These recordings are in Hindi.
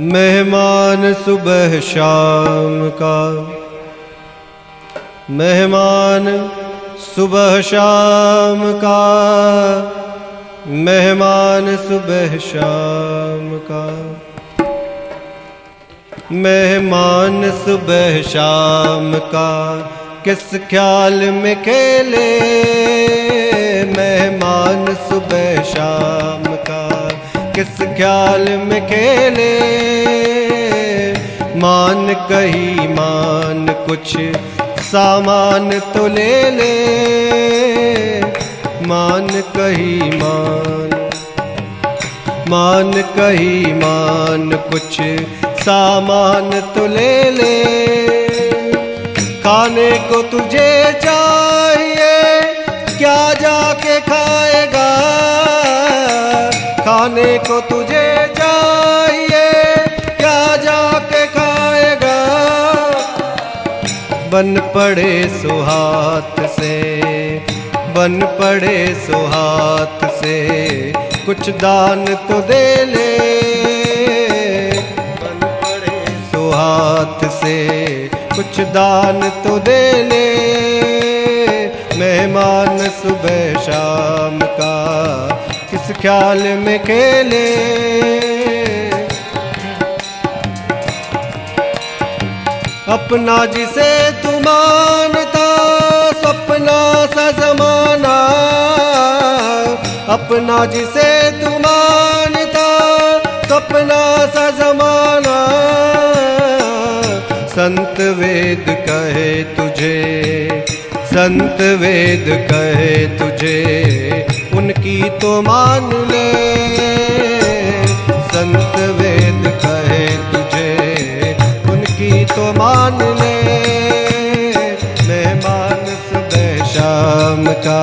मेहमान सुबह शाम का। मेहमान सुबह शाम का। मेहमान सुबह शाम का। मेहमान सुबह शाम का। किस ख्याल में खेले? मेहमान सुबह शाम किस ख्याल में खेले? मान कही, मान कुछ सामान तो ले ले। मान कही, मान मान कही, मान कुछ सामान तो ले ले। खाने को तुझे चाहिए को तुझे चाहिए, क्या जाके खाएगा? बन पड़े सुहात से, बन पड़े सुहात से, कुछ दान तो दे ले। बन पड़े सुहात से, कुछ दान तो दे ले। मेहमान सुबह शाम का ख्याल में खेले। अपना जिसे तू मानता, सपना सा जमाना। अपना जिसे तू मानता, सपना सा जमाना। संत वेद कहे तुझे, संत वेद कहे तुझे। तो मान ले। संत वेद कहे तुझे, उनकी तो मान ले। मेहमान सुबह शाम का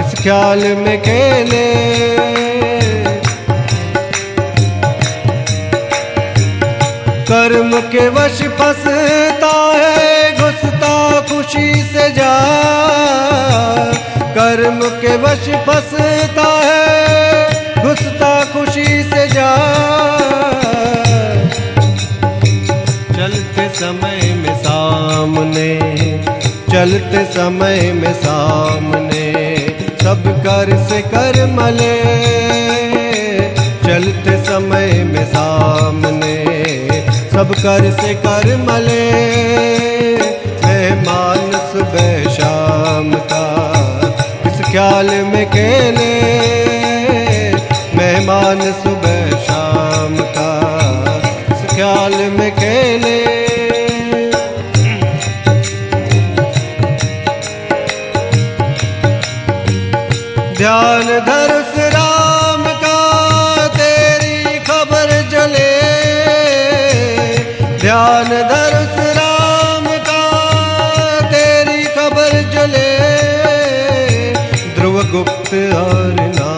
इस ख्याल में खेले कर्म के वश फंसता है, घुसता खुशी से जा। कर्म के वश फंसता समय में सामने, चलते समय में सामने, सब कर से कर मले। चलते समय में सामने, सब कर से कर मले। मेहमान सुबह शाम का, इस ख्याल में खेले ध्यान धर राम का, तेरी खबर जले। ध्यान धर राम का, तेरी खबर जले। ध्रुव गुप्त और ना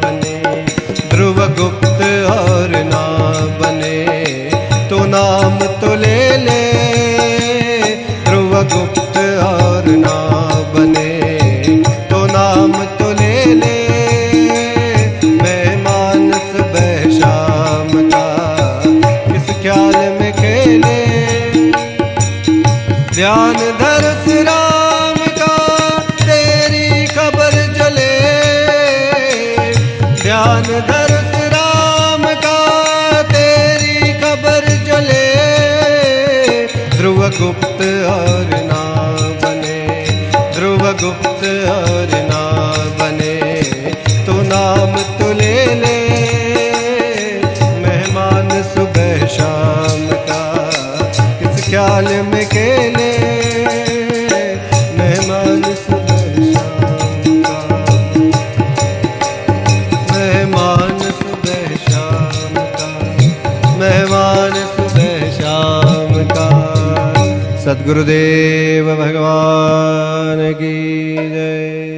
बने, ध्रुव गुप्त और ना बने। तो नाम तो ध्यान धर राम का, तेरी खबर चले। ध्यान धर राम का, तेरी खबर जले ध्रुव गुप्त और ना बने, ध्रुव गुप्त और ना बने। तो नाम तो ले ले, मेहमान सुबह शाम का। किस ख्याल में सदगुरुदेव भगवान की जय।